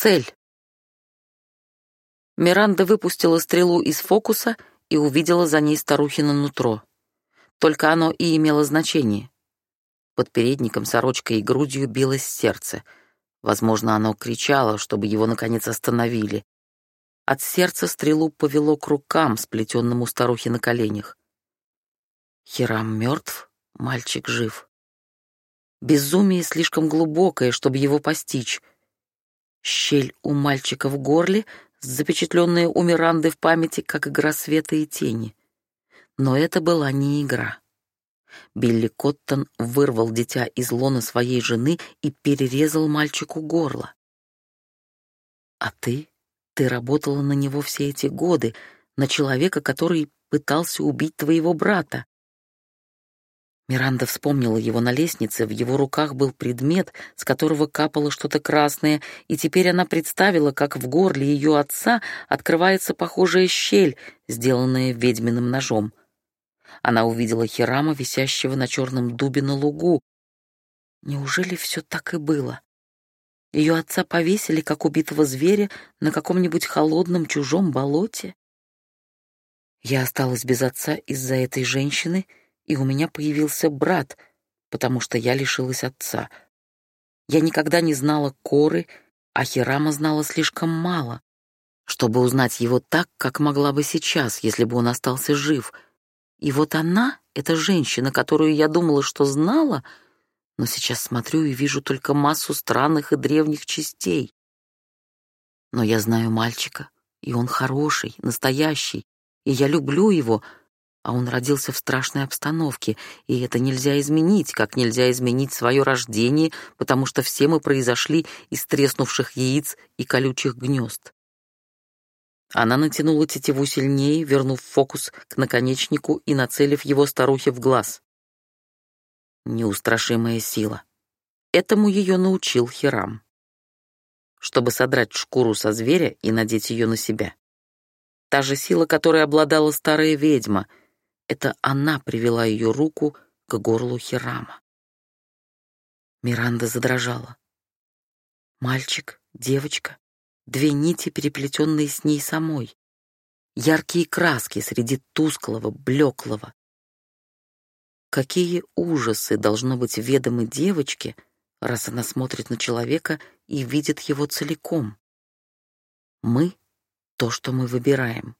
Цель. Миранда выпустила стрелу из фокуса и увидела за ней старухино нутро. Только оно и имело значение. Под передником, сорочкой и грудью билось сердце. Возможно, оно кричало, чтобы его, наконец, остановили. От сердца стрелу повело к рукам, сплетенному старухи на коленях. Хирам мертв, мальчик жив. Безумие слишком глубокое, чтобы его постичь. Щель у мальчика в горле, запечатленная у Миранды в памяти, как игра света и тени. Но это была не игра. Билли Коттон вырвал дитя из лона своей жены и перерезал мальчику горло. А ты? Ты работала на него все эти годы, на человека, который пытался убить твоего брата. Миранда вспомнила его на лестнице, в его руках был предмет, с которого капало что-то красное, и теперь она представила, как в горле ее отца открывается похожая щель, сделанная ведьминым ножом. Она увидела Хирама, висящего на черном дубе на лугу. Неужели все так и было? Ее отца повесили, как убитого зверя, на каком-нибудь холодном чужом болоте? Я осталась без отца из-за этой женщины — и у меня появился брат, потому что я лишилась отца. Я никогда не знала Коры, а Хирама знала слишком мало, чтобы узнать его так, как могла бы сейчас, если бы он остался жив. И вот она, эта женщина, которую я думала, что знала, но сейчас смотрю и вижу только массу странных и древних частей. Но я знаю мальчика, и он хороший, настоящий, и я люблю его, а он родился в страшной обстановке, и это нельзя изменить, как нельзя изменить свое рождение, потому что все мы произошли из треснувших яиц и колючих гнезд. Она натянула тетиву сильнее, вернув фокус к наконечнику и нацелив его старухе в глаз. Неустрашимая сила. Этому ее научил Хирам. Чтобы содрать шкуру со зверя и надеть ее на себя. Та же сила, которой обладала старая ведьма — это она привела ее руку к горлу Хирама. Миранда задрожала. Мальчик, девочка, две нити, переплетенные с ней самой. Яркие краски среди тусклого, блеклого. Какие ужасы должно быть ведомы девочке, раз она смотрит на человека и видит его целиком? Мы — то, что мы выбираем.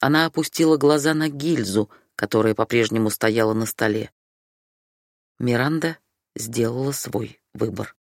Она опустила глаза на гильзу, которая по-прежнему стояла на столе. Миранда сделала свой выбор.